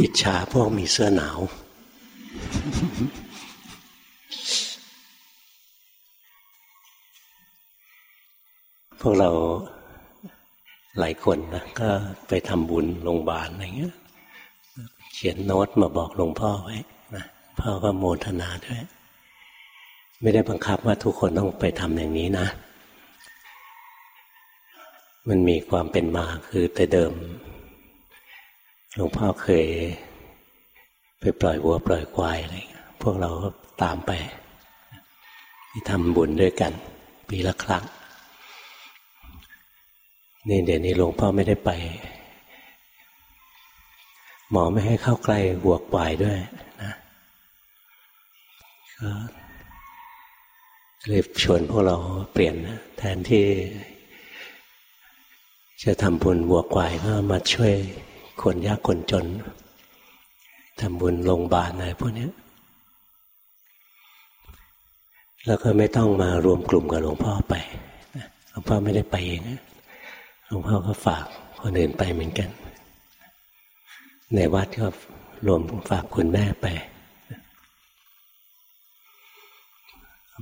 อิจฉาพวกมีเสื้อหนาว พวกเราหลายคนนะก็ไปทำบุญโรงพยาบาลอะไรเงี้ย เขียนโน้ตมาบอกหลวงพ่อไว้นะพ่อก็โมทนาด้วย ไม่ได้บังคับว่าทุกคนต้องไปทำอย่างนี้นะ มันมีความเป็นมาคือแต่เดิม หลวงพ่อเคย ไปปล่อยวัวปล่อยควายอะไรพวกเราก็ตามไปที่ทำบุญด้วยกัน ปีละครั้งนี่เดี๋ยวนี้หลวงพ่อไม่ได้ไป หมอไม่ให้เข้าใกล้วัวควายด้วยนะก็เลยชวนพวกเราเปลี่ยนนะแทนที่ จะทำบุญวัวควายก็มาช่วย คนยากคนจนทำบุญโรงพยาบาลอะไรพวกนี้แล้วก็ไม่ต้องมารวมกลุ่มกับหลวงพ่อไปหลวงพ่อไม่ได้ไปเองหลวงพ่อก็ฝากคนอื่นไปเหมือนกัน ในวัดก็รวมฝากคุณแม่ไป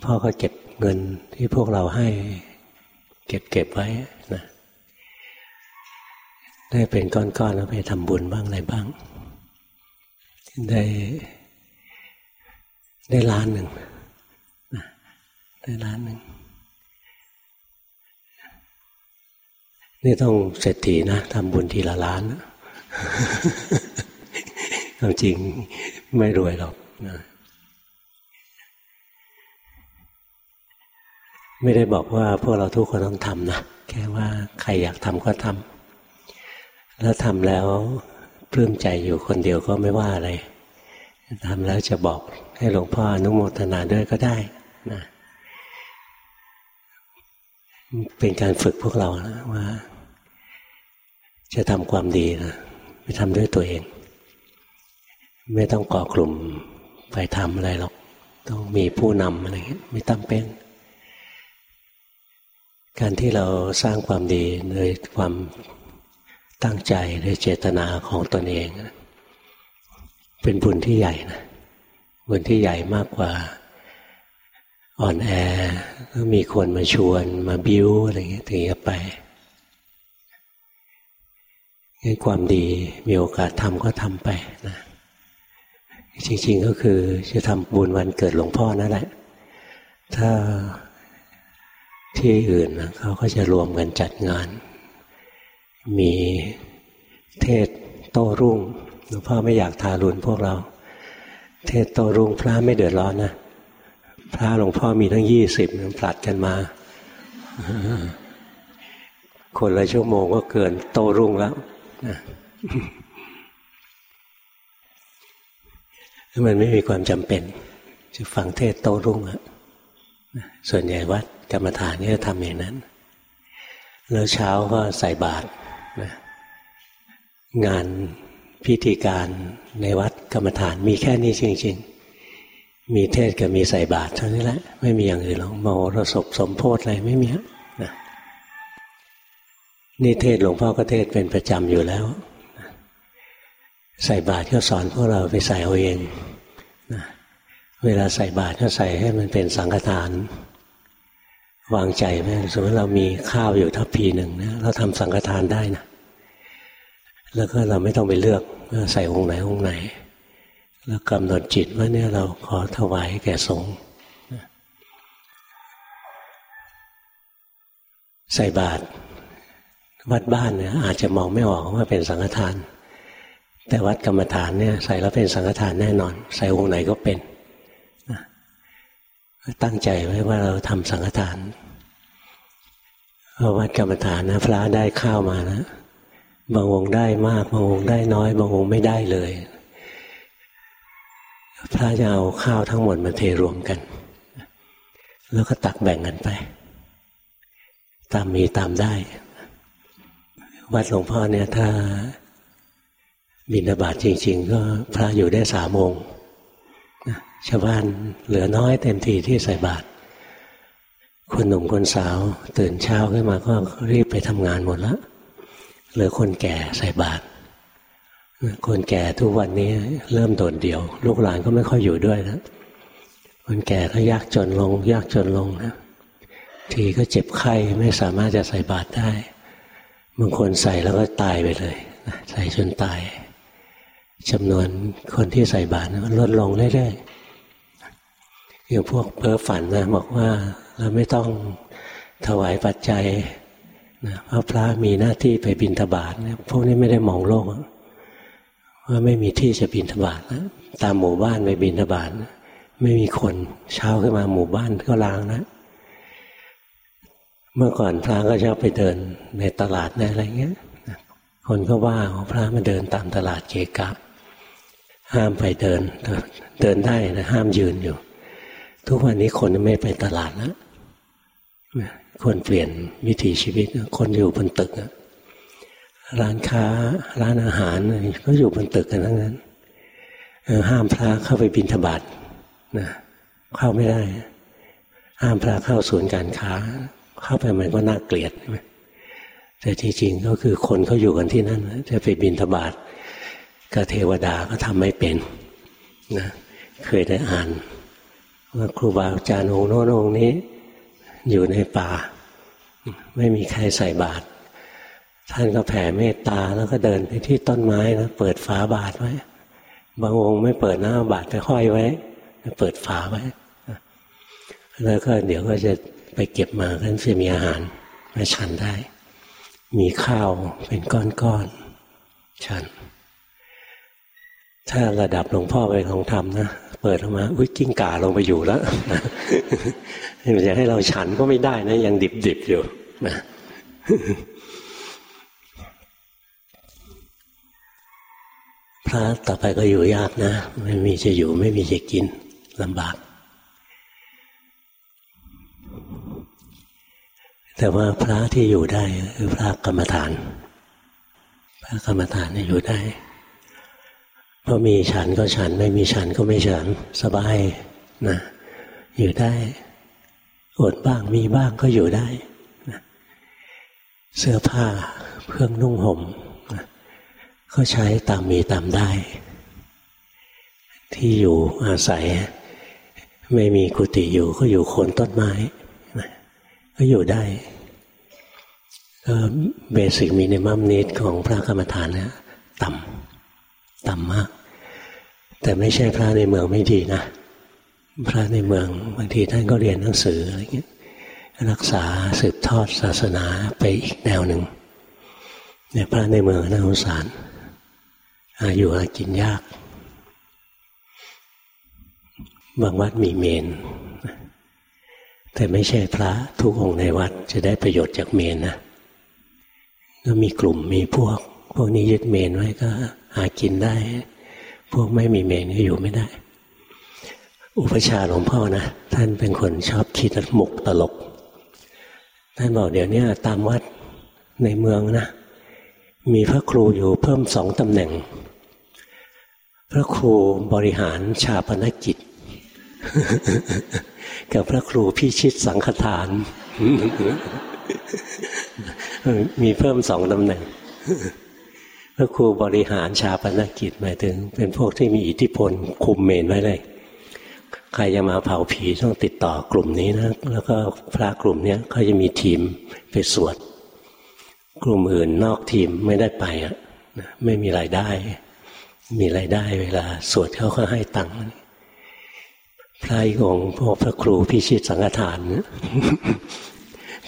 พ่อก็เก็บเงินที่พวกเราให้ เก็บเก็บไว้นะ ได้เป็นก้อนๆแล้วไปทำบุญบ้างอะไรบ้าง ได้ได้ล้านหนึ่งได้ล้านหนึ่งนี่ต้องเศรษฐีนะทำบุญทีละล้านควาจริงไม่รวยหรอกนะไม่ได้บอกว่าพวกเราทุกคนต้องทำนะ แค่ว่าใครอยากทำก็ทำ แล้วทำแล้วปลื้มใจอยู่คนเดียวก็ไม่ว่าอะไรทำแล้วจะบอกให้หลวงพ่ออนุโมทนาด้วยก็ได้นะเป็นการฝึกพวกเรานะว่า จะทำความดีนะไปทำด้วยตัวเอง ไม่ต้องก่อกลุ่มไปทำอะไรหรอก ต้องมีผู้นำอะไรไม่ตั้งเป็นการที่เราสร้างความดีโดยความ ตั้งใจโดยเจตนาของตนเอง เป็นบุญที่ใหญ่นะบุญที่ใหญ่มากกว่าอ่อนแอก็มีคนมาชวนมาบิ้วอะไรเงี้ยถึงจะไปงั้นความดีมีโอกาสทำก็ทำไปนะจริง ๆก็คือจะทำบุญวันเกิดหลวงพ่อนั่นแหละ ถ้าที่อื่นนะเขาก็จะรวมกันจัดงาน มีเทศโต้รุ่งหลวงพ่อไม่อยากทารุณพวกเรา เทศโต้รุ่งพระไม่เดือดร้อนนะพระหลวงพ่อมีทั้งยี่สิบผลัดกันมา คนละชั่วโมงก็เกินโตรุ่งแล้วมันไม่มีความจำเป็น จะฟังเทศโตรุ่งอะส่วนใหญ่วัดกรรมฐานนี่จะทำอย่างนั้น แล้วเช้าก็ใส่บาตร งานพิธีการในวัดกรรมฐานมีแค่นี้จริง ๆ มีเทศกับมีใส่บาตรเท่านี้แหละ ไม่มีอย่างอื่นหรอกมโหรสพสมโพธิอะไรไม่มีนะนี่เทศหลวงพ่อก็เทศเป็นประจำอยู่แล้ว ใส่บาตรก็สอนพวกเราไปใส่เอาเองนะเวลาใส่บาตรก็ใส่ให้มันเป็นสังฆทาน วางใจไหมสมมติเรามีข้าวอยู่ทัพพีหนึ่งนะเราทำสังฆทานได้นะแล้วก็เราไม่ต้องไปเลือกใส่องค์ไหนองค์ไหน แล้วกำหนดจิตว่าเนี่ยเราขอถวายแก่สงฆ์ใส่บาตรวัดบ้านเนี่ยอาจจะมองไม่ออกว่าเป็นสังฆทาน แต่วัดกรรมฐานเนี่ยใส่แล้วเป็นสังฆทานแน่นอน ใส่องค์ไหนก็เป็น ตั้งใจไว้ว่าเราทำสังฆทานวัดกรรมฐานนะพระได้ข้าวมานะบางองค์ได้มากบางองค์ได้น้อย บางองค์ไม่ได้เลย พระจะเอาข้าวทั้งหมดมาเทรวมกัน แล้วก็ตักแบ่งกันไป ตามมีตามได้ วัดหลวงพ่อเนี่ยถ้าบิณฑบาตจริง ๆ ก็พระอยู่ได้สามองค์ ชาวบ้านเหลือน้อยเต็มทีที่ใส่บาตรคนหนุ่มคนสาว ตื่นเช้าขึ้นมาก็รีบไปทำงานหมดแล้วเหลือคนแก่ใส่บาตรคนแก่ทุกวันนี้เริ่มโดดเดี่ยว ลูกหลานก็ไม่ค่อยอยู่ด้วยนะคนแก่ก็ยากจนลง ยากจนลงนะทีก็เจ็บไข้ไม่สามารถจะใส่บาตรได้บางคนใส่แล้วก็ตายไปเลยใส่จนตายจำนวนคนที่ใส่บาตรลดลงเรื่อยๆ อย่างพวกเพ้อฝันนะบอกว่าเราไม่ต้องถวายปัจจัยนะพระพระมีหน้าที่ไปบิณฑบาตเนี่ยพวกนี้ไม่ได้มองโลก ว่าไม่มีที่จะบิณฑบาตนะตามหมู่บ้านไปบิณฑบาตไม่มีคนเช้าขึ้นมาหมู่บ้านก็ล้างนะเมื่อก่อนพระก็ชอบไปเดินในตลาดในอะไรเงี้ยคนก็ว่าพระมาเดินตามตลาดเกกะห้ามไปเดิน เดินได้นะห้ามยืนอยู่ ทุกวันนี้คนไม่ไปตลาดแล้วควรเปลี่ยนวิถีชีวิต คนอยู่บนตึกร้านค้าร้านอาหารก็อยู่บนตึกกันทั้งนั้นห้ามพระเข้าไปบินทบาทนะเข้าไม่ได้ ห้ามพระเข้าศูนย์การค้า เข้าไปมันก็น่าเกลียดแต่ที่จริงก็คือคนเขาอยู่กันที่นั่นจะไปบินทบาทกับเทวดาก็ทำไม่เป็นนะเคยได้อ่าน ครูบาอาจารย์องค์โน้นองค์นี้ อยู่ในป่า ไม่มีใครใส่บาตรท่านก็แผ่เมตตาแล้วก็เดินไปที่ต้นไม้นะเปิดฝาบาตรไว้ บางองค์ไม่เปิดหน้าบาตรไปห้อยไว้เปิดฝาไว้แล้วก็เดี๋ยวก็จะไปเก็บมาท่านจะมีอาหารมาฉันได้ มีข้าวเป็นก้อนๆฉัน ถ้าระดับหลวงพ่อไปของธรรมนะเปิดออกมาอุ้ยกิ้งก่าลงไปอยู่แล้วจะให้เราฉันก็ไม่ได้นะ ยังดิบๆอยู่นะพระต่อไปก็อยู่ยากนะ ไม่มีจะอยู่ ไม่มีจะกินลำบาก แต่ว่าพระที่อยู่ได้คือพระกรรมฐาน พระกรรมฐานนี่อยู่ได้ พราะมีฉันก็ฉันไม่มีฉันก็ไม่ฉันสบายนะอยู่ได้อดบ้างมีบ้างก็อยู่ได้นะเสื้อผ้าเครื่องนุ่งห่มนะก็ใช้ตามมีตามได้ ที่อยู่อาศัย ไม่มีกุฏิอยู่ก็อยู่โคนต้นไม้นะก็อยู่ได้ก็เบสิกมินิมัมนิดของพระกรรมฐานเนี่ยต่ำ ต่ำมาก แต่ไม่ใช่พระในเมืองไม่ดีนะ พระในเมืองบางทีท่านก็เรียนหนังสืออะไรเงี้ยรักษาสืบทอดศาสนาไปอีกแนวหนึ่งเนี่ยพระในเมืองน่าสงสารอายู่หากินยาก บางวัดมีเมน แต่ไม่ใช่พระทุกองค์ในวัดจะได้ประโยชน์จากเมนนะก็มีกลุ่มมีพวก พวกนี้ยึดเมนไว้ก็หากินได้ พวกไม่มีเมนก็อยู่ไม่ได้ อุปชาหลวงพ่อนะท่านเป็นคนชอบคิดมุกตลก ท่านบอกเดี๋ยวนี้ตามวัดในเมืองนะ มีพระครูอยู่เพิ่มสองตำแหน่ง พระครูบริหารชาปนกิจ กับพระครูพิชิตสังฆทาน มีเพิ่มสองตำแหน่ง พระครูบริหารชาปนกิจหมายถึง เป็นพวกที่มีอิทธิพลคุมเมนไว้เลย ใครจะมาเผาผีต้องติดต่อกลุ่มนี้นะ แล้วก็พระกลุ่มนี้เขาจะมีทีมไปสวด กลุ่มอื่นนอกทีมไม่ได้ไปอะไม่มีรายได้ มีรายได้เวลาสวดเขาก็ให้ตังค์พระอีกองพวกพระครูพิชิตสังฆทาน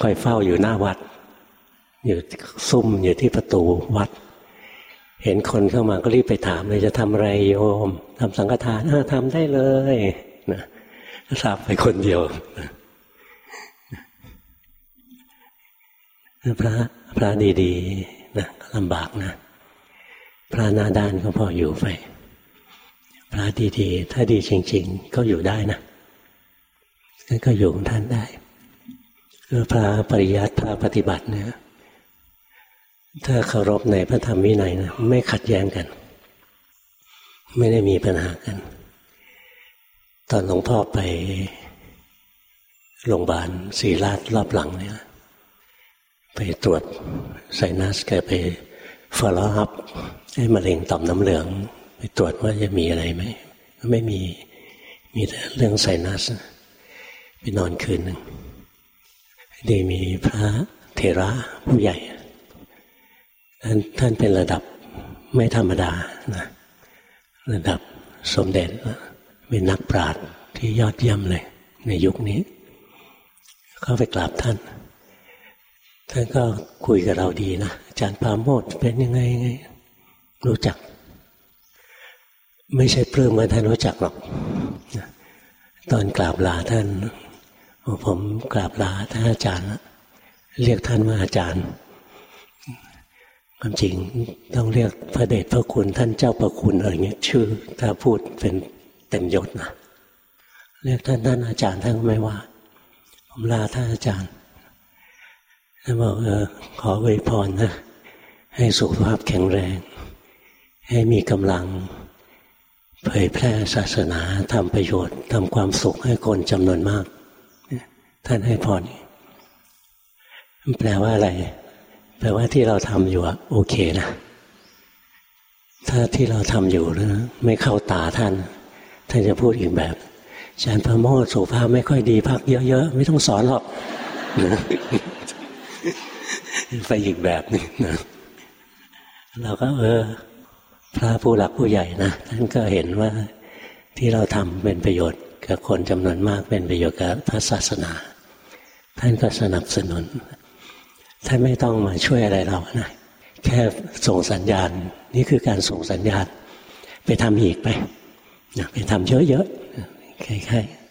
คอยเฝ้าอยู่หน้าวัด อยู่ซุ่มอยู่ที่ประตูวัด เห็นคนเข้ามาก็รีบไปถามเลยจะทำอะไรโยมทำสังฆทานทำได้เลยนะทราบไปคนเดียวพระพระดีๆนะลำบากนะ พระหน้าด้านก็พออยู่ไป พระดีๆ ถ้าดีจริง ๆ ก็อยู่ได้นะก็อยู่ท่านได้พระปริยัติพระปฏิบัติเนี่ย ถ้าเคารพในพระธรรมวินัยนะไม่ขัดแย้งกัน ไม่ได้มีปัญหากัน ตอนหลวงพ่อไปโรงพยาบาลศรีราชรอบหลังเนี่ยไปตรวจไซนัสแกไป follow up ให้มะเร็งต่อมน้ำเหลือง ไปตรวจว่าจะมีอะไรไหมไม่มีมีแต่เรื่องไซนัสไปนอนคืนหนึ่งดีมีพระเทระผู้ใหญ่ ท่านท่านเป็นระดับไม่ธรรมดานะระดับสมเด็จเป็นนักปราชญ์ที่ยอดเยี่ยมเลย ในยุคนี้ เข้าไปกราบท่าน ท่านก็คุยกับเราดีนะอาจารย์ปาโมดเป็นยังไงไง รู้จัก ไม่ใช่เพื่อมาท่านรู้จักหรอกตอนกราบลาท่าน ผมกราบลาท่านอาจารย์ เรียกท่านว่าอาจารย์ ความจริงต้องเรียกพระเดชพระคุณท่านเจ้าประคุณอะไรเงี้ยชื่อ ถ้าพูดเป็นเต็มยศนะเรียกท่านท่านอาจารย์ท่านไม่ว่า ผมลาท่านอาจารย์ท่านบอกเออขออวยพรนะให้สุขภาพแข็งแรง ให้มีกำลัง เผยแพร่ศาสนาทำประโยชน์ทำความสุขให้คนจำนวนมาก ท่านให้พรแปลว่าอะไร แปลว่าที่เราทำอยู่อะโอเคนะ ถ้าที่เราทำอยู่นะไม่เข้าตาท่าน ท่านจะพูดอีกแบบอาจารย์พระโมทสุภาพไม่ค่อยดีพักเยอะๆ ไม่ต้องสอนหรอกไปอีกแบบนึงนะเราก็เออ พระผู้หลักผู้ใหญ่นะท่านก็เห็นว่าที่เราทำเป็นประโยชน์กับคนจำนวนมากเป็นประโยชน์กับพระศาสนา ท่านก็สนับสนุน ท่านไม่ต้องมาช่วยอะไรเรานะแค่ส่งสัญญาณ นี่คือการส่งสัญญาณ ไปทำอีกไปไปทำเยอะๆคล้ายๆ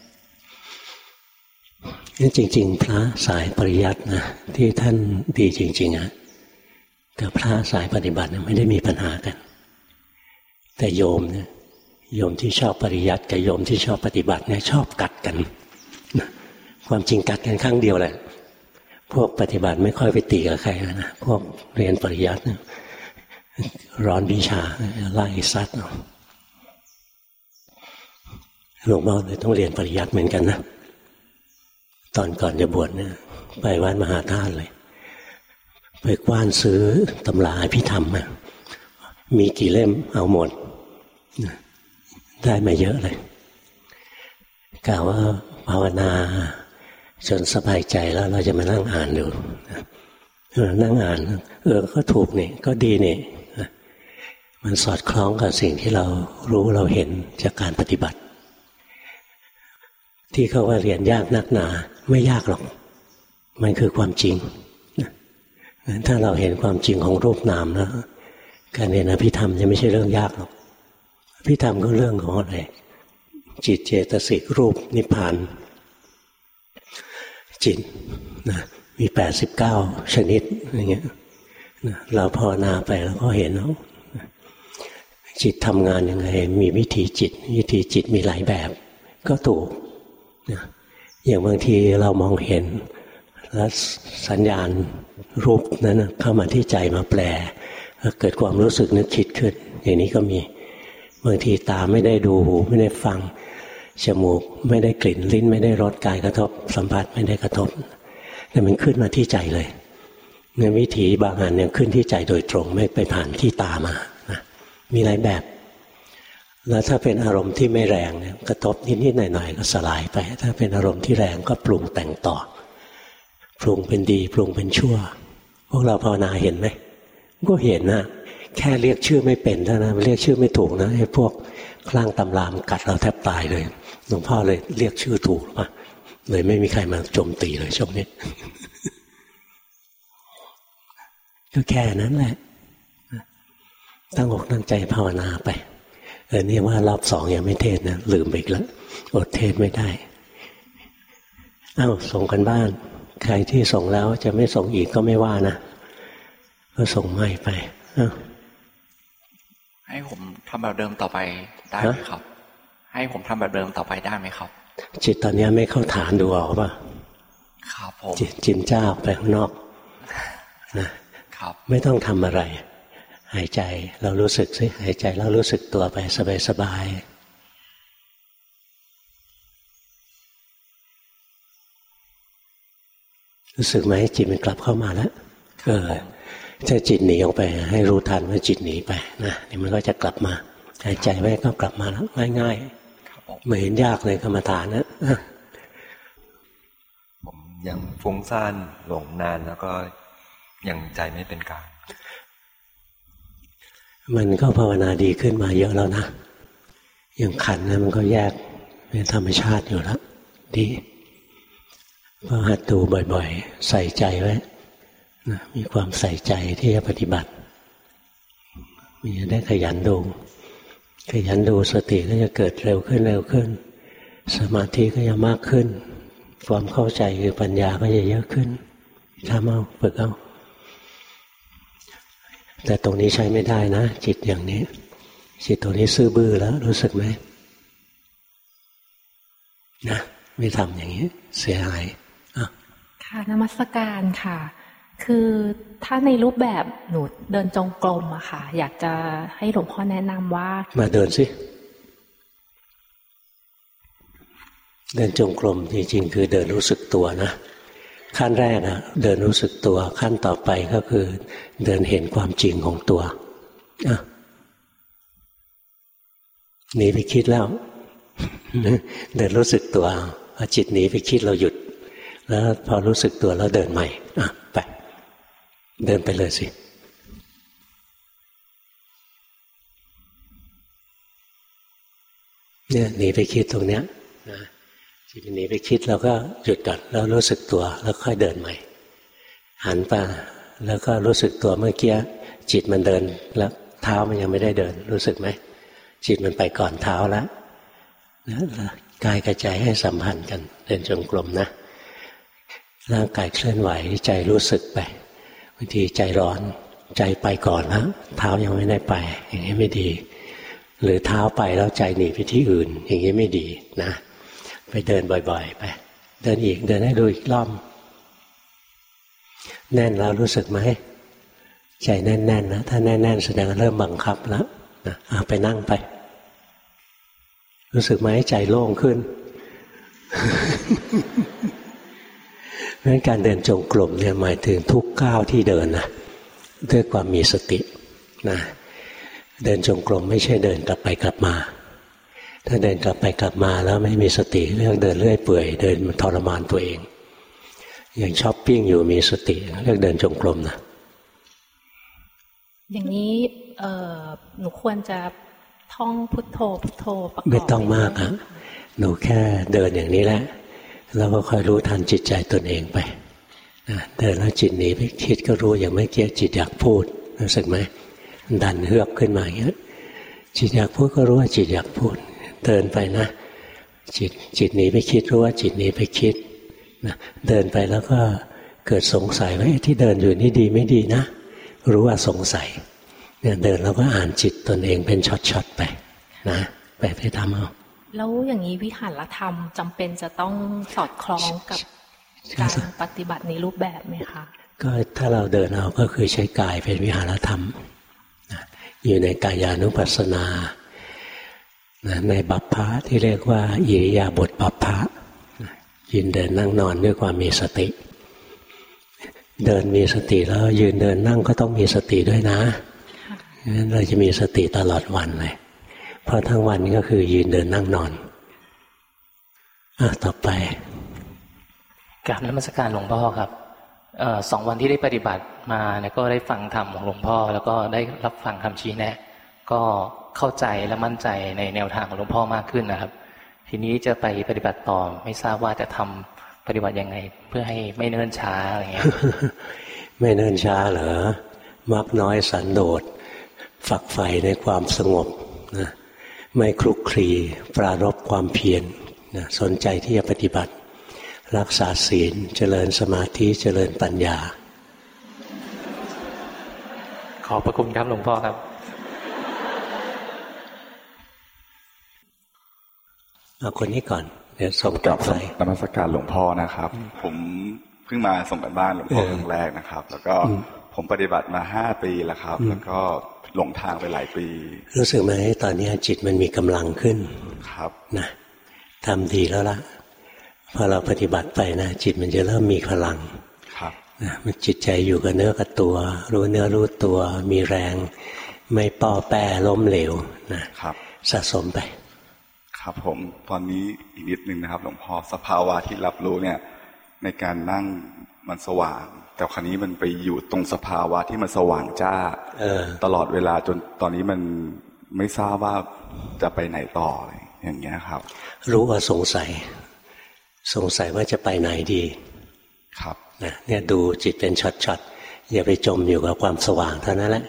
นี่จริง ๆ พระสายปริยัตินะที่ท่านดีจริงๆอะกับพระสายปฏิบัติไม่ได้มีปัญหากัน แต่โยมเนี่ยโยมที่ชอบปริยัติกับโยมที่ชอบปฏิบัติเนี่ยชอบกัดกัน ความจริงกัดกันครั้งเดียวแหละ พวกปฏิบัติไม่ค่อยไปตีกับใครนะพวกเรียนปริยัติร้อนวิชาไล่ซัดหลวงพ่อเลยต้องเรียนปริยัติเหมือนกันนะตอนก่อนจะบวชเนี่ยไปวัดมหาธาตุเลย ไปกว้านซื้อตำราพิธรรมมามีกี่เล่มเอาหมด ได้มาเยอะเลยกล่าวว่าภาวนา จนสบายใจแล้วเราจะมานั่งอ่านดูนั่งอ่านเออก็ถูกนี่ก็ดีนี่มันสอดคล้องกับสิ่งที่เรารู้เราเห็นจากการปฏิบัติ ที่เขาว่าเรียนยากนักหนาไม่ยากหรอก มันคือความจริงถ้าเราเห็นความจริงของรูปนามแล้วการเรียนอภิธรรมจะไม่ใช่เรื่องยากหรอกอภิธรรมก็เรื่องของอะไรจิตเจตสิกรูปนิพพาน จิตนะมีแปดสิบเก้าชนิดอย่างเงี้ยนะเราภาวนาไปแล้วก็เห็นแล้วจิตทำงานยังไง มีวิธีจิต วิธีจิตมีหลายแบบ ก็ถูกนะอย่างบางทีเรามองเห็น แล้วสัญญาณรูปนั้นเข้ามาที่ใจมาแปลเกิดความรู้สึกนึกคิดขึ้น อย่างนี้ก็มีบางทีตาไม่ได้ดูหูไม่ได้ฟัง จมูกไม่ได้กลิ่นลิ้นไม่ได้รสกายกระทบ สัมผัสไม่ได้กระทบ แต่มันขึ้นมาที่ใจเลยในวิถีบางอันเนี่ยขึ้นที่ใจโดยตรงไม่ไปผ่านที่ตามานะมีหลายแบบ แล้วถ้าเป็นอารมณ์ที่ไม่แรงเนี่ยกระทบนิดๆหน่อยๆก็สลายไป ถ้าเป็นอารมณ์ที่แรงก็ปรุงแต่งต่อ ปรุงเป็นดี ปรุงเป็นชั่ว พวกเราภาวนาเห็นไหมก็เห็นนะแค่เรียกชื่อไม่เป็นเท่านั้นเรียกชื่อไม่ถูกนะไอ้พวกคลั่งตำรามกัดเราแทบตายเลย หลวงพ่อเลยเรียกชื่อถูกป่ะเลยไม่มีใครมาโจมตีเลยช่วงนี้ก็แค่นั้นแหละตั้งอกตั้งใจภาวนาไปเออนี่ว่ารอบสองยังไม่เทศนะลืมไปอีกแล้วอดเทศไม่ได้เอ้าส่งกันบ้าน ใครที่ส่งแล้วจะไม่ส่งอีกก็ไม่ว่านะก็ส่งไม่ไปให้ผมทำแบบเดิมต่อไปได้ไหมครับ ให้ผมทำแบบเดิมต่อไปได้ไหมครับ จิตตอนนี้ไม่เข้าฐานดูออกป่ะครับผมจิตจินเจ้าไปข้างนอกนะครับไม่ต้องทำอะไร หายใจเรารู้สึกสิหายใจแล้วรู้สึกตัวไปสบายสบายรู้สึกไหมจิตมันกลับเข้ามาแล้วเออถ้าจิตหนีออกไป ให้รู้ทันว่าจิตหนีไปนะนี่มันก็จะกลับมาหายใจไว้ก็กลับมาแล้วง่ายๆ ไม่เห็นยากเลยกรรมฐานนะผมยังฟุ้งซ่านหลงนานแล้วก็ยังใจไม่เป็นกลางมันก็ภาวนาดีขึ้นมาเยอะแล้วนะอย่างขันนะมันก็แยกเป็นธรรมชาติอยู่แล้วดีก็หัดดูบ่อยๆ ใส่ใจไว้นะมีความใส่ใจที่จะปฏิบัติ มีได้ขยันดู ขยันดูสติก็จะเกิดเร็วขึ้นเร็วขึ้น สมาธิก็จะมากขึ้น ความเข้าใจคือปัญญาก็จะเยอะขึ้นทำเอาฝึกเอาแต่ตรงนี้ใช้ไม่ได้นะ จิตอย่างนี้ จิตตรงนี้ซื่อบื้อแล้ว รู้สึกไหมนะ ไม่ทำอย่างนี้ เสียหายอะค่ะนมัสการค่ะ คือถ้าในรูปแบบหนูเดินจงกรมอะค่ะ อยากจะให้หลวงพ่อแนะนำว่า มาเดินสิ เดินจงกรมจริงๆ คือเดินรู้สึกตัวนะ ขั้นแรกอะเดินรู้สึกตัวขั้นต่อไปก็คือ เดินเห็นความจริงของตัวอะหนีไปคิดแล้ว เดินรู้สึกตัวพอจิตหนีไปคิดเราหยุด แล้วพอรู้สึกตัวแล้วเดินใหม่อะ เดินไปเลยสิเนี่ยหนีไปคิดตรงเนี้ยนะจิตหนีไปคิดเราก็หยุดก่อนแล้วรู้สึกตัว แล้วค่อยเดินใหม่ หันไปแล้วก็รู้สึกตัวเมื่อกี้จิตมันเดิน แล้วเท้ามันยังไม่ได้เดิน รู้สึกไหมจิตมันไปก่อนเท้าแล้วนะกายกับใจให้สัมพันธ์กัน เดินจงกรมนะร่างกายเคลื่อนไหวใจรู้สึกไป บางทีใจร้อนใจไปก่อนแล้วเท้ายังไม่ได้ไป อย่างนี้ไม่ดี หรือเท้าไปแล้วใจหนีไปที่อื่น อย่างนี้ไม่ดีนะ ไปเดินบ่อยๆ ไป เดินอีกเดินให้ดูอีกรอบแน่นแล้วรู้สึกไหมใจแน่นๆนะถ้าแน่นๆแสดงเริ่มบังคับแล้วนะไปนั่งไป รู้สึกไหมใจโล่งขึ้น เพราะการเดินจงกรมเนี่ยหมายถึงทุกก้าวที่เดินนะด้วยความมีสตินะเดินจงกรมไม่ใช่เดินกลับไปกลับมา ถ้าเดินกลับไปกลับมาแล้วไม่มีสติเรื่องเดินเรื่อยเปื่อย เดินทรมานตัวเองอย่างช้อปปิ้งอยู่มีสติเรื่องเดินจงกรมนะอย่างนี้หนูควรจะท่องพุทโธพุทโธประกอบไม่ต้องมากอะหนูแค่เดินอย่างนี้แหละ แล้วก็คอยรู้ทันจิตใจตนเองไปนะเดินแล้วจิตหนีไปคิดก็รู้อย่างไม่เกี้ยจิตอยากพูดรู้สึกไหมดันเฮือกขึ้นมาอย่างนี้จิตอยากพูดก็รู้ว่าจิตอยากพูดเดินไปนะ จิตจิตหนีไปคิดรู้ว่าจิตหนีไปคิดนะเดินไปแล้วก็เกิดสงสัยว่าที่เดินอยู่นี่ดีไม่ดีนะ รู้ว่าสงสัยเนี่ยเดินแล้วก็อ่านจิตตนเองเป็นช็อตๆไปนะ ไปไปทำเอา แล้วอย่างนี้วิหารธรรมจำเป็นจะต้องสอดคล้องกับการปฏิบัติในรูปแบบไหมคะ ก็ถ้าเราเดินเอาก็คือใช้กายเป็นวิหารธรรม อยู่ในกายานุปัสสนา ในบัพพะที่เรียกว่าอิริยาบถบัพพะยืนเดินนั่งนอนด้วยความมีสติ เดินมีสติแล้วยืนเดินนั่งก็ต้องมีสติด้วยนะงั้นเราจะมีสติตลอดวันเลย เพราะทั้งวันก็คือยืนเดินนั่งนอนอะต่อไปกราบนมัสการหลวงพ่อครับอสองวันที่ได้ปฏิบัติมาเนี่ยก็ได้ฟังธรรมของหลวงพ่อ แล้วก็ได้รับฟังคำชี้แนะ ก็เข้าใจและมั่นใจในแนวทางของหลวงพ่อมากขึ้นนะครับ ทีนี้จะไปปฏิบัติต่อไม่ทราบว่าจะทำปฏิบัติยังไง เพื่อให้ไม่เนิ่นช้าอะไรเงี้ยไม่เนิ่นช้าเหรอมักน้อยสันโดษฝักใฝ่ในความสงบนะ ไม่คลุกคลีปรารบความเพียรนะสนใจที่จะปฏิบัติ รักษาศีลเจริญสมาธิเจริญปัญญา ขอบพระคุณครับหลวงพ่อครับเอาคนนี้ก่อน เดี๋ยวส่งกลับไปนมัสการหลวงพ่อนะครับ ผมเพิ่งมาส่งกันบ้านหลวงพ่อครั้งแรกนะครับ แล้วก็ ผมปฏิบัติมาห้าปีแล้วครับ แล้วก็หลงทางไปหลายปี รู้สึกไหมตอนนี้จิตมันมีกำลังขึ้นครับนะทำดีแล้วละพอเราปฏิบัติไปนะจิตมันจะเริ่มมีพลังครับมันจิตใจอยู่กับเนื้อกับตัว รู้เนื้อรู้ตัว มีแรง ไม่ป้อแป้ล้มเหลวนะครับสะสมไป ครับผมตอนนี้อีกนิดนึงนะครับ หลวงพ่อสภาวะที่รับรู้เนี่ย ในการนั่งมันสว่าง แต่คราวนี้มันไปอยู่ตรงสภาวะที่มันสว่างจ้าตลอดเวลาจนตอนนี้มันไม่ทราบว่าจะไปไหนต่ออย่างเงี้ยครับ รู้ว่าสงสัย สงสัยว่าจะไปไหนดี ครับเนี่ยดูจิตเป็นช็อตๆอย่าไปจมอยู่กับความสว่างเท่านั้นแหละ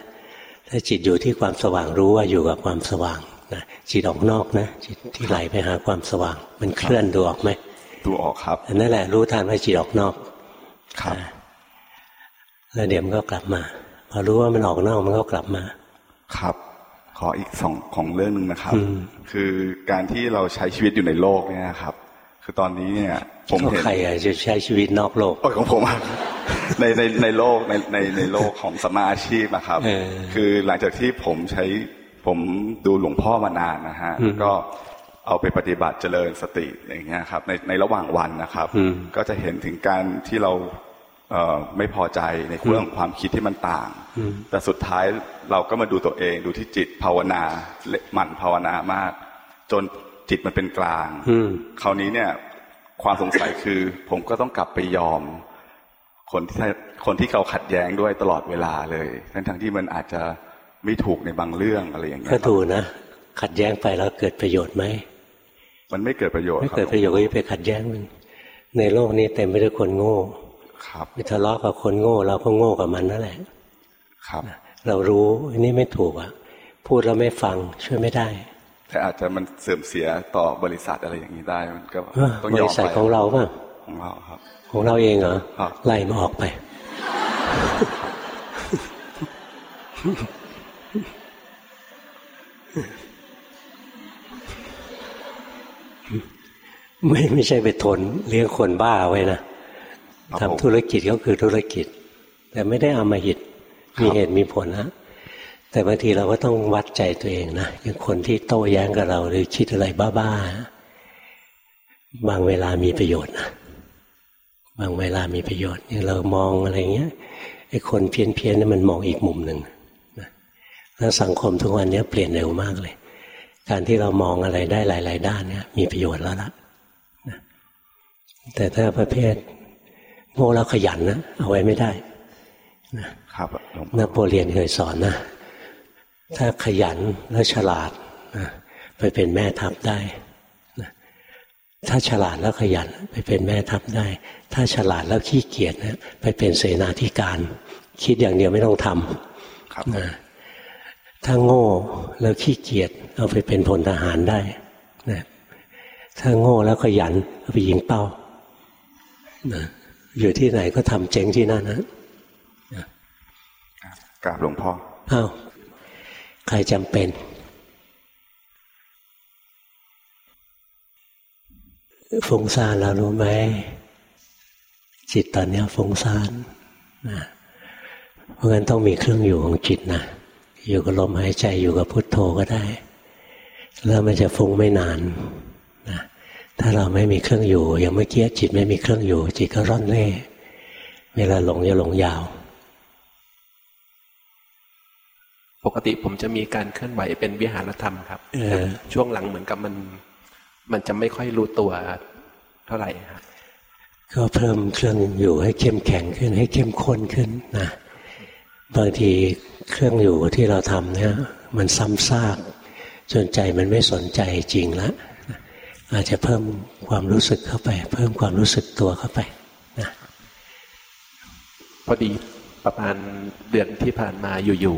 ถ้าจิตอยู่ที่ความสว่างรู้ว่าอยู่กับความสว่างนะจิตออกนอกนะจิตที่ไหลไปหาความสว่าง มันเคลื่อนดูออกไหมดูออกครับนั่นแหละรู้ทันว่าจิตออกนอกครับ แล้วเดี๋ยวมันก็กลับมา พอรู้ว่ามันออกนอกมันก็กลับมา ครับ ขออีกสองของเรื่องหนึ่งนะครับ คือการที่เราใช้ชีวิตอยู่ในโลกเนี่ยครับ คือตอนนี้เนี่ย ผมเห็นใครจะใช้ชีวิตนอกโลกของผมในในในโลกในในในโลกของสมาอาชีพนะครับ คือหลังจากที่ผมใช้ผมดูหลวงพ่อมานานนะฮะก็เอาไปปฏิบัติเจริญสติอย่างเงี้ยครับในในระหว่างวันนะครับ ก็จะเห็นถึงการที่เรา ไม่พอใจในเรื่องความคิดที่มันต่าง แต่สุดท้ายเราก็มาดูตัวเองดูที่จิตภาวนาหมั่นภาวนามาก จนจิตมันเป็นกลางคราวนี้เนี่ยความสงสัยคือ ผมก็ต้องกลับไปยอม คนที่คนที่เขาขัดแย้งด้วยตลอดเวลาเลยทั้งทั้งที่มันอาจจะไม่ถูกในบางเรื่องอะไรอย่างเงี้ยก็ถูกนะขัดแย้งไปแล้วเกิดประโยชน์ไหมมันไม่เกิดประโยชน์ไม่เกิดประโยชน์ก็จะไปขัดแย้งมันในโลกนี้เต็มไปด้วยคนโง่ ครับไปทะเลาะกับคนโง่ เราก็โง่กับมันนั่นแหละ ครับ เรารู้อันนี้ไม่ถูกอะ พูดแล้วไม่ฟังช่วยไม่ได้ แต่อาจจะมันเสื่อมเสียต่อบริษัทอะไรอย่างนี้ได้มันก็ต้องยอมไปบริษัทของเราป่ะของเราครับ ของเราเองเหรอไล่มาออกไปไม่ไม่ใช่ไปทนเลี้ยงคนบ้าไว้นะ ทำธุรกิจก็คือธุรกิจ แต่ไม่ได้เอามาหิตมีเหตุมีผลนะแต่บางทีเราก็ต้องวัดใจตัวเองนะอย่างคนที่โต้แย้งกับเรา หรือคิดอะไรบ้าๆบางเวลามีประโยชน์นะบางเวลามีประโยชน์อย่างเรามองอะไรเงี้ยไอ้คนเพี้ยนเพียนนี่มันมองอีกมุมหนึ่งนะแล้วสังคมทุกวันนี้เปลี่ยนเร็วมากเลย การที่เรามองอะไรได้หลาย ๆ ด้านเนี่ยมีประโยชน์แล้วล่ะนะแต่ถ้าประเภท โง่แล้วขยันนะเอาไว้ไม่ได้นะครับนโปเลียนเคยสอนนะ ถ้าขยันและฉลาดนะไปเป็นแม่ทัพได้นะถ้าฉลาดแล้วขยันไปเป็นแม่ทัพได้ ถ้าฉลาดแล้วขี้เกียจนะไปเป็นเสนาธิการ คิดอย่างเดียวไม่ต้องทำนะถ้าโง่แล้วขี้เกียจเอาไปเป็นพลทหารได้นะถ้าโง่แล้วขยันเอาไปยิงเป้านะ อยู่ที่ไหนก็ทำเจ๊งที่นั่นนะกราบหลวงพ่ออ้าวใครจำเป็น ฟุ้งซ่านเรารู้ไหมจิตตอนนี้ฟุ้งซ่านนะเพราะงั้นต้องมีเครื่องอยู่ของจิตนะอยู่กับลมหายใจอยู่กับพุทโธก็ได้ แล้วมันจะฟุ้งไม่นานนะ ถ้าเราไม่มีเครื่องอยู่ อย่างเมื่อกี้จิตไม่มีเครื่องอยู่ จิตก็ร่อนเล่เวลาหลงจะหลงยาว ปกติผมจะมีการเคลื่อนไหวเป็นวิหารธรรมครับช่วงหลังเหมือนกับมัน มันจะไม่ค่อยรู้ตัวเท่าไหร่ครับก็เพิ่มเครื่องอยู่ให้เข้มแข็งขึ้น ให้เข้มข้นขึ้นนะบางทีเครื่องอยู่ที่เราทำเนี่ย มันซ้ำซากจนใจมันไม่สนใจจริงแล้ว อาจจะเพิ่มความรู้สึกเข้าไป เพิ่มความรู้สึกตัวเข้าไปนะพอดีประมาณเดือนที่ผ่านมาอยู่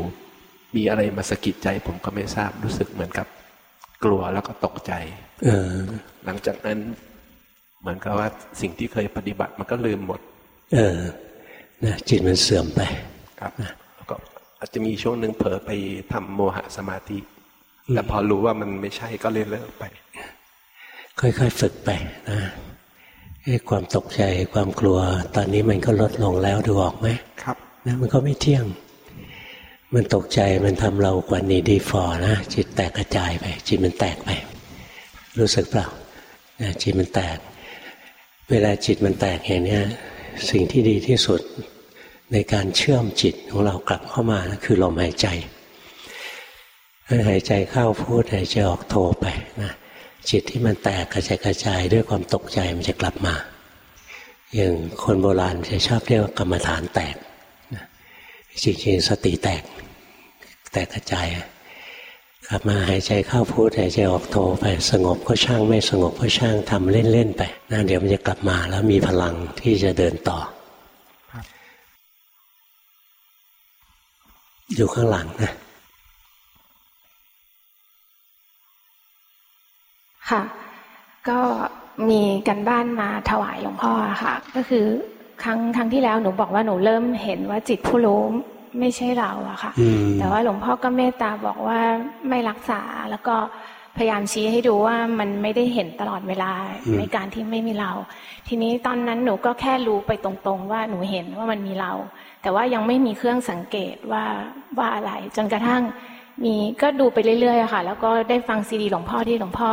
มีอะไรมาสะกิดใจ ผมก็ไม่ทราบรู้สึกเหมือนกับ กลัวแล้วก็ตกใจ เออ หลังจากนั้น เหมือนกับว่าสิ่งที่เคยปฏิบัติมันก็ลืมหมด เออนะจิตมันเสื่อมไปครับแล้วก็อาจจะมีช่วงหนึ่งเผลอไปทำโมหะสมาธิแต่พอรู้ว่ามันไม่ใช่ก็เลยเลิกไป ค่อยๆฝึกไปนะให้ความตกใจความกลัว ตอนนี้มันก็ลดลงแล้วดูออกไหมครับนะมันก็ไม่เที่ยง มันตกใจมันทำเรากว่านี้ดีฟอนะจิตแตกกระจายไป จิตมันแตกไป รู้สึกเปล่าจิตมันแตก เวลาจิตมันแตกอย่างนี้สิ่งที่ดีที่สุดในการเชื่อมจิตของเรากลับเข้ามานะคือลมหายใจหายใจเข้าพูดหายใจออกโทไปนะ จิตที่มันแตกกระจายกระจายด้วยความตกใจมันจะกลับมา อย่างคนโบราณจะชอบเรียกว่ากรรมฐานแตกจริงๆสติแตก แตกกระจายกลับมาหายใจเข้าพูดหายใจออกโทไปสงบก็ช่างไม่สงบก็ช่างทำเล่นๆไปนะเดี๋ยวมันจะกลับมาแล้วมีพลังที่จะเดินต่อ อยู่ข้างหลังนะ ค่ะ ก็มีกันบ้านมาถวายหลวงพ่อค่ะ ก็คือครั้งครั้งที่แล้วหนูบอกว่าหนูเริ่มเห็นว่าจิตผู้รู้ไม่ใช่เราอะค่ะ แต่ว่าหลวงพ่อก็เมตตาบอกว่าไม่รักษาแล้วก็พยายามชี้ให้ดูว่ามันไม่ได้เห็นตลอดเวลาในการที่ไม่มีเรา ทีนี้ตอนนั้นหนูก็แค่รู้ไปตรงๆ ว่าหนูเห็นว่ามันมีเรา แต่ว่ายังไม่มีเครื่องสังเกตว่าว่าอะไร จนกระทั่งมีก็ดูไปเรื่อยๆค่ะ แล้วก็ได้ฟังซีดีหลวงพ่อที่หลวงพ่อ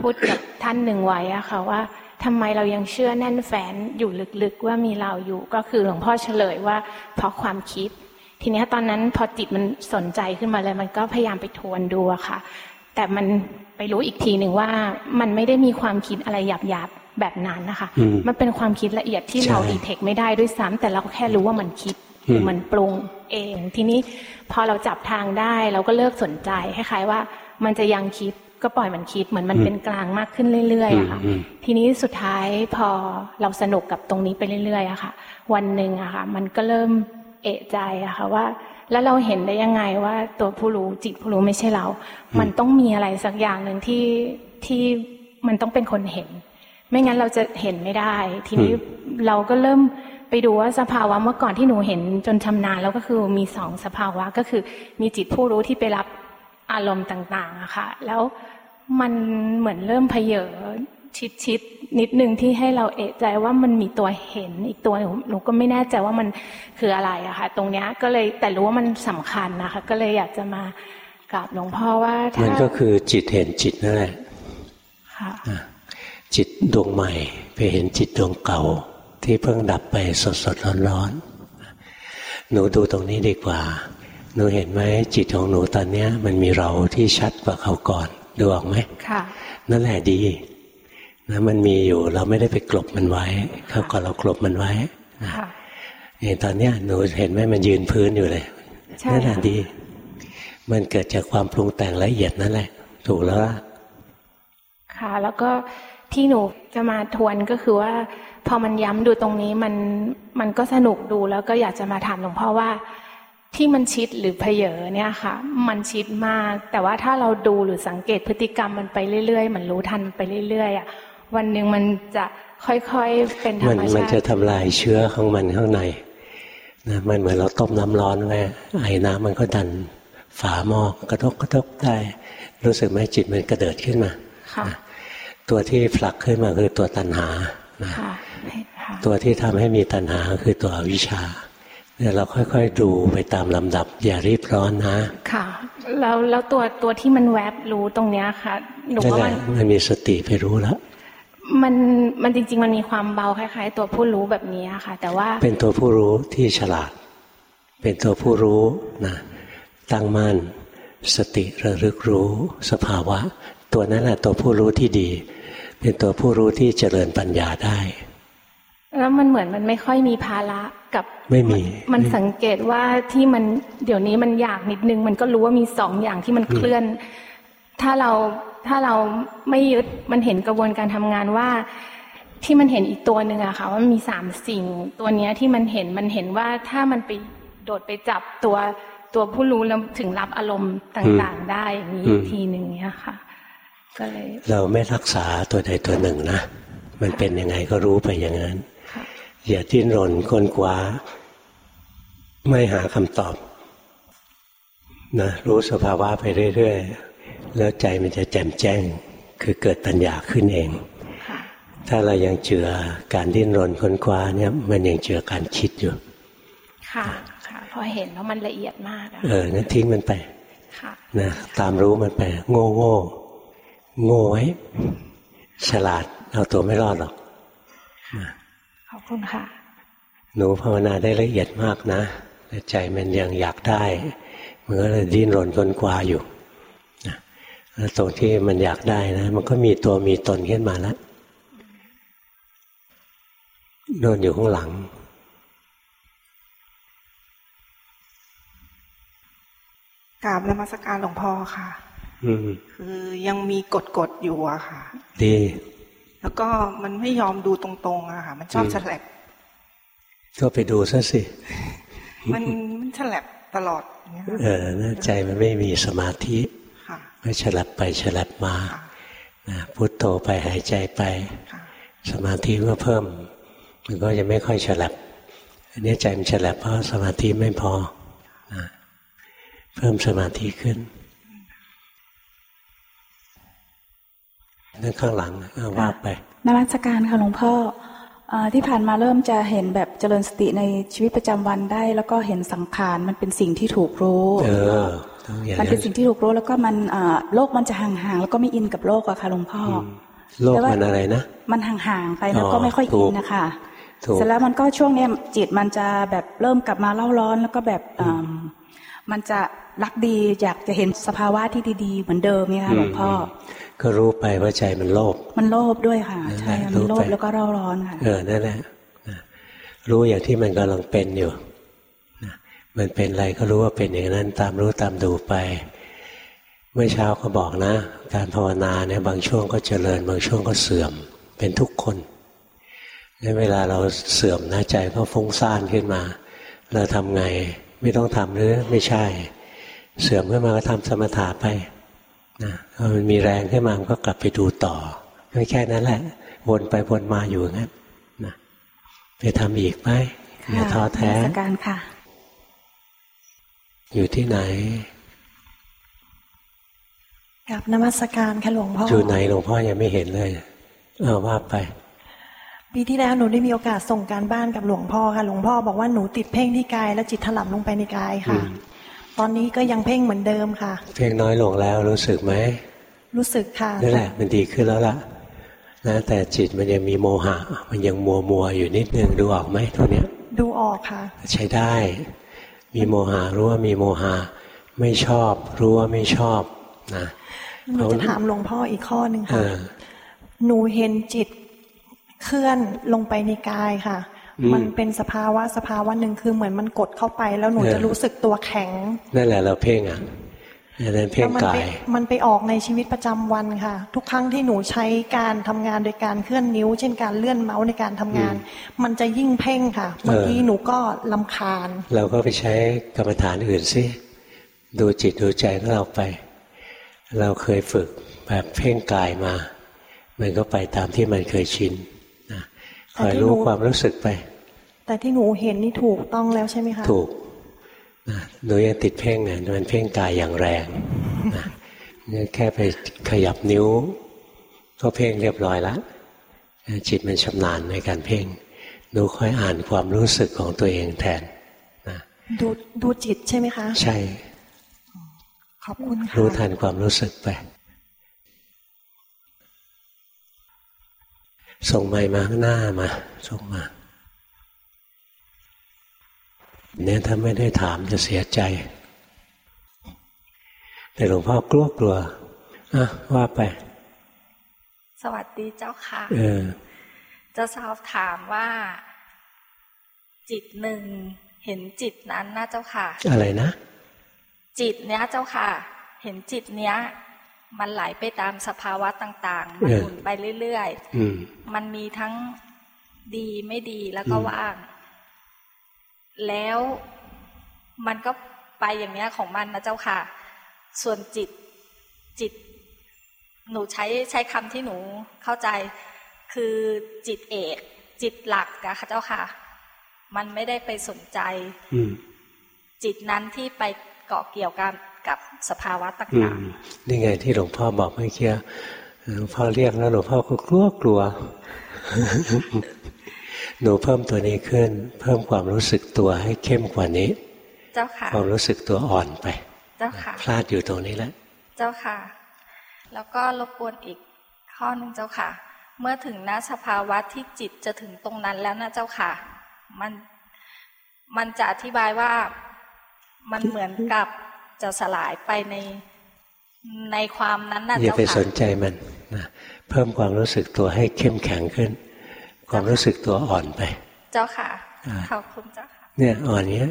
พูดกับท่านหนึ่งไว้อะค่ะว่าทำไมเรายังเชื่อแน่นแฝนอยู่ลึกๆว่ามีเราอยู่ก็คือหลวงพ่อเฉลยว่า เพราะความคิด ทีนี้ตอนนั้นพอจิตมันสนใจขึ้นมาเลย มันก็พยายามไปทวนดูอะค่ะ แต่มันไปรู้อีกทีหนึ่งว่ามันไม่ได้มีความคิดอะไรหยาบๆแบบนั้นนะคะ มันเป็นความคิดละเอียดที่เราดีเทคไม่ได้ด้วยซ้ำแต่เราแค่รู้ว่ามันคิดหรือมันปรุงเอง ทีนี้พอเราจับทางได้เราก็เลิกสนใจคล้ายๆว่า มันจะยังคิด ก็ปล่อยมันคิดเหมือนมันเป็นกลางมากขึ้นเรื่อยๆอะค่ะทีนี้สุดท้ายพอเราสนุกกับตรงนี้ไปเรื่อยๆอะค่ะ วันหนึ่งอะค่ะ มันก็เริ่มเอะใจอะค่ะว่า แล้วเราเห็นได้ยังไงว่าตัวผู้รู้จิตผู้รู้ไม่ใช่เรา มันต้องมีอะไรสักอย่างหนึ่งที่ที่มันต้องเป็นคนเห็น ไม่งั้นเราจะเห็นไม่ได้ ทีนี้เราก็เริ่มไปดูว่าสภาวะเมื่อก่อนที่หนูเห็นจนชำนาญแล้วก็คือมีสองสภาวะก็คือ มีจิตผู้รู้ที่ไปรับ อารมณ์ต่างๆอะค่ะ แล้วมันเหมือนเริ่มเพเยอชิดๆนิดนึงที่ให้เราเอะใจว่ามันมีตัวเห็นอีกตัวหนูหนูก็ไม่แน่ใจว่ามันคืออะไรอะค่ะ ตรงเนี้ยก็เลยแต่รู้ว่ามันสำคัญนะคะ ก็เลยอยากจะมากราบหลวงพ่อว่ามันก็คือจิตเห็นจิตนั่นแหละค่ะจิตดวงใหม่ ไปเห็นจิตดวงเก่า ที่เพิ่งดับไปสดๆร้อนๆหนูดูตรงนี้ดีกว่า หนูเห็นไหมจิตของหนูตอนเนี้ย มันมีเราที่ชัดกว่าเขาก่อนดูออกไหมค่ะ นั่นแหละดีนะมันมีอยู่เราไม่ได้ไปกลบมันไว้ เขาก่อนเรากลบมันไว้ค่ะอย่างตอนเนี้ยหนูเห็นไหมมันยืนพื้นอยู่เลยนั่นแหละดี มันเกิดจากความปรุงแต่งละเอียดนั่นแหละ ถูกแล้วล่ะค่ะ แล้วก็ที่หนูจะมาทวนก็คือว่า พอมันย้ำดูตรงนี้มันมันก็สนุกดูแล้วก็อยากจะมาถามหลวงพ่อว่า ที่มันชิดหรือเพเยอเนี่ยค่ะ มันชิดมาก แต่ว่าถ้าเราดูหรือสังเกตพฤติกรรมมันไปเรื่อยๆ มันรู้ทันไปเรื่อยๆอะวันหนึ่งมันจะค่อยๆเป็นธรรมชาติมันจะทำลายเชื้อของมันข้างในนะมันเหมือนเราต้มน้ำร้อนไว้ไอ้น้ำมันก็ดันฝาหม้อกระทบกระทบได้ รู้สึกไหมจิตมันกระเดิดขึ้นมาตัวที่ผลักขึ้นมาคือตัวตัณหาตัวที่ทำให้มีตัณหาคือตัววิชา เดี๋ยวเราค่อย ๆ ดูไปตามลำดับ อย่ารีบร้อนนะ ค่ะ แล้วแล้วตัวตัวที่มันแวบรู้ตรงเนี้ยค่ะหนูว่ามันมันมีสติไปรู้แล้วมันมันจริง ๆ มันมีความเบาคล้าย ๆ ตัวผู้รู้แบบนี้ค่ะ แต่ว่าเป็นตัวผู้รู้ที่ฉลาด เป็นตัวผู้รู้นะตั้งมั่นสติระลึกรู้สภาวะ ตัวนั้นแหละตัวผู้รู้ที่ดี เป็นตัวผู้รู้ที่เจริญปัญญาได้ แล้วมันเหมือนมันไม่ค่อยมีภาระกับไม่มี มันสังเกตว่าที่มันเดี๋ยวนี้มันอยากนิดนึง มันก็รู้ว่ามีสองอย่างที่มันเคลื่อน ถ้าเราถ้าเราไม่ยึดมันเห็นกระบวนการทำงานว่าที่มันเห็นอีกตัวหนึ่งอะค่ะว่ามีสามสิ่งตัวเนี้ยที่มันเห็นมันเห็นว่าถ้ามันไปโดดไปจับตัวตัวผู้รู้แล้วถึงรับอารมณ์ต่างๆ ได้อย่างนี้ทีหนึ่งเนี้ยค่ะ ก็เลย เราไม่รักษาตัวใดตัวหนึ่งนะมันเป็นยังไงก็รู้ไปอย่างนั้น อย่าทิ้นรนค้นคว้า ไม่หาคำตอบนะรู้สภาวะไปเรื่อยๆ แล้วใจมันจะแจ่มแจ้ง คือเกิดปัญญาขึ้นเอง ถ้าเรายังเจือการดิ้นรนค้นคว้าเนี่ยมันยังเจือการคิดอยู่ ค่ะ ค่ะพอเห็นแล้วมันละเอียดมากเอองั้นทิ้งมันไปนะตามรู้มันไป โง่โง่โง่ไว้ ฉลาดเอาตัวไม่รอดหรอกข อบคุณค่ะ หนูภาวนาได้ละเอียดมากนะแต่ใจมันยังอยากได้มันก็เลยดิ้นรนกนกวาอยู่แล้วตรงที่มันอยากได้นะ มันก็มีตัวมีตนขึ้นมาแล้วโดนอยู่ข้างหลัง กราบนมัสการหลวงพ่อค่ะคือยังมีกฎกฎอยู่อะค่ะ ดี แล้วก็มันไม่ยอมดูตรงๆอะค่ะ มันชอบฉลับก็ไปดูซะสิ มันมันฉลับตลอดเออน่าใจมันไม่มีสมาธิไม่ฉลับไปฉลับมาพุทโธไปหายใจไป สมาธิก็เพิ่ม มันก็จะไม่ค่อยฉลับ อันนี้ใจมันฉลับเพราะสมาธิไม่พอเพิ่มสมาธิขึ้น นั่นข้างหลังว่าไปนวัตการค่ะหลวงพ่อที่ผ่านมาเริ่มจะเห็นแบบเจริญสติในชีวิตประจำวันได้ แล้วก็เห็นสังขารมันเป็นสิ่งที่ถูกรู้เออมันเป็นสิ่งที่ถูกรู้แล้วก็มันโลกมันจะห่างๆแล้วก็ไม่อินกับโลกอะค่ะหลวงพ่อโลกมันอะไรนะมันห่างๆไปแล้วก็ไม่ค่อยอินนะคะเสร็จแล้วมันก็ช่วงนี้จิตมันจะแบบเริ่มกลับมาเล่าร้อน แล้วก็แบบมันจะรักดีอยากจะเห็นสภาวะที่ดี ๆ เหมือนเดิมเนี่ยค่ะหลวงพ่อ ก็รู้ไปว่าใจมันโลภมันโลภด้วยค่ะใช่มันโลภแล้วก็เร่าร้อนค่ะเออนั่นแหละรู้อย่างที่มันกำลังเป็นอยู่มันเป็นอะไรก็รู้ว่าเป็นอย่างนั้น ตามรู้ตามดูไป เมื่อเช้าก็บอกนะ การภาวนาเนี่ยบางช่วงก็เจริญ บางช่วงก็เสื่อม เป็นทุกคนในเวลาเราเสื่อมนะใจก็ฟุ้งซ่านขึ้นมา เราทำไงไม่ต้องทำหรือไม่ใช่ เสื่อมขึ้นมาก็ทำสมถะไป นะพอมันมีแรงขึ้นมามันก็กลับไปดูต่อก็แค่นั้นแหละ วนไปวนมาอยู่งั้นนะไปทำอีกไหมอย่าท้อแท้การค่ะ อยู่ที่ไหนกับนมัสการค่ะหลวงพ่ออยู่ไหนหลวงพ่อยังไม่เห็นเลย เออว่าไปปีที่แล้วหนูได้มีโอกาสส่งการบ้านกับหลวงพ่อค่ะ หลวงพ่อบอกว่าหนูติดเพ่งที่กายและจิตถลำลงไปในกายค่ะ ตอนนี้ก็ยังเพ่งเหมือนเดิมค่ะ เพ่งน้อยลงแล้วรู้สึกไหมรู้สึกค่ะนั่นแหละมันดีขึ้นแล้วล่ะนะแต่จิตมันยังมีโมหะ มันยังมัวมัวอยู่นิดนึงดูออกไหมตัวเนี้ย ดูออกค่ะ ใช้ได้ มีโมหะรู้ว่ามีโมหะไม่ชอบ รู้ว่าไม่ชอบนะหนูจะถามหลวงพ่ออีกข้อหนึ่งค่ะหนูเห็นจิตเคลื่อนลงไปในกายค่ะ มันเป็นสภาวะสภาวะหนึ่งคือเหมือนมันกดเข้าไป แล้วหนูจะรู้สึกตัวแข็งนั่นแหละเราเพ่งอะนั่นเพ่งกายมันไปออกในชีวิตประจำวันค่ะ ทุกครั้งที่หนูใช้การทำงานโดยการเคลื่อนนิ้ว เช่นการเลื่อนเมาส์ในการทำงาน มันจะยิ่งเพ่งค่ะบางทีหนูก็ลำคาญ เราก็ไปใช้กรรมฐานอื่นสิดูจิตดูใจของเราไป เราเคยฝึกแบบเพ่งกายมา มันก็ไปตามที่มันเคยชิน คอยรู้ความรู้สึกไป แต่ที่หนูเห็นนี่ถูกต้องแล้วใช่ไหมคะ ถูกหนูยังติดเพ่งเนี่ยมันเพ่งกายอย่างแรงเนี่ยแค่ไปขยับนิ้ว ก็เพ่งเรียบร้อยแล้วจิตมันชำนาญในการเพ่งหนูค่อยอ่านความรู้สึกของตัวเองแทนนะดูดูจิตใช่ไหมคะ ใช่ ขอบคุณค่ะรู้ทันความรู้สึกไป ส่งไม้มาข้างหน้ามา ส่งมา เนี่ยถ้าไม่ได้ถามจะเสียใจ แต่หลวงพ่อกลัวกลัวอะว่าไป สวัสดีเจ้าค่ะเออจะสอบถามว่า จิตหนึ่งเห็นจิตนั้นนะเจ้าค่ะ อะไรนะ จิตเนี้ยเจ้าค่ะ เห็นจิตเนี้ย มันไหลไปตามสภาวะต่างๆ มันหมุนไปเรื่อยๆมันมีทั้งดีไม่ดีแล้วก็ว่าง แล้วมันก็ไปอย่างเนี้ยของมันนะเจ้าค่ะ ส่วนจิตจิต หนูใช้ใช้คำที่หนูเข้าใจคือจิตเอก จิตหลักอะค่ะเจ้าค่ะ มันไม่ได้ไปสนใจจิตนั้นที่ไปเกาะเกี่ยวกัน กับสภาวะต่างๆนี่ไงที่หลวงพ่อบอกเมื่อกี้หลวงพ่อเรียกแล้วหลวงพ่อก็กลัวกลัว หนูเพิ่มตัวนี้ขึ้น เพิ่มความรู้สึกตัวให้เข้มกว่านี้ เจ้าค่ะ ความรู้สึกตัวอ่อนไป เจ้าค่ะ พลาดอยู่ตรงนี้แหละเจ้าค่ะ แล้วก็รบกวนอีกข้อหนึ่งเจ้าค่ะ เมื่อถึงณสภาวะที่จิตจะถึงตรงนั้นแล้วนะเจ้าค่ะ มันมันจะอธิบายว่ามันเหมือนกับ จะสลายไปในในความนั้นน่ะอย่าไปสนใจมันนะเพิ่มความรู้สึกตัวให้เข้มแข็งขึ้น ความรู้สึกตัวอ่อนไป เจ้าค่ะขอบคุณเจ้าค่ะเนี่ยอ่อนเนี้ย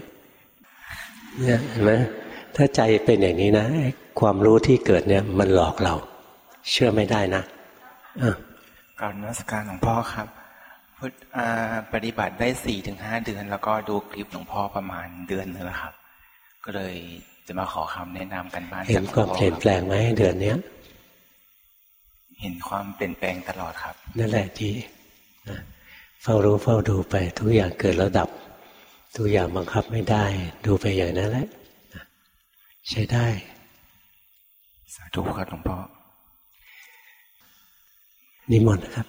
เนี่ยเห็นไหมถ้าใจเป็นอย่างนี้นะความรู้ที่เกิดเนี่ย มันหลอกเรา เชื่อไม่ได้นะอะการนักการหลวงพ่อครับพุทปฏิบัติได้สี่ถึงห้าเดือน แล้วก็ดูคลิปหลวงพ่อประมาณเดือนนึงแล้วครับ ก็เลย จะมาขอคำแนะนำกันบ้านเห็นความเปลี่ยนแปลงไหมเดือนเนี้ย เห็นความเปลี่ยนแปลงตลอดครับ นั่นแหละที่เฝ้ารู้เฝ้าดูไป ทุกอย่างเกิดแล้วดับ ทุกอย่างบังคับไม่ได้ ดูไปอย่างนั้นแหละใช้ได้ สาธุครับหลวงพ่อนิมนต์ครับ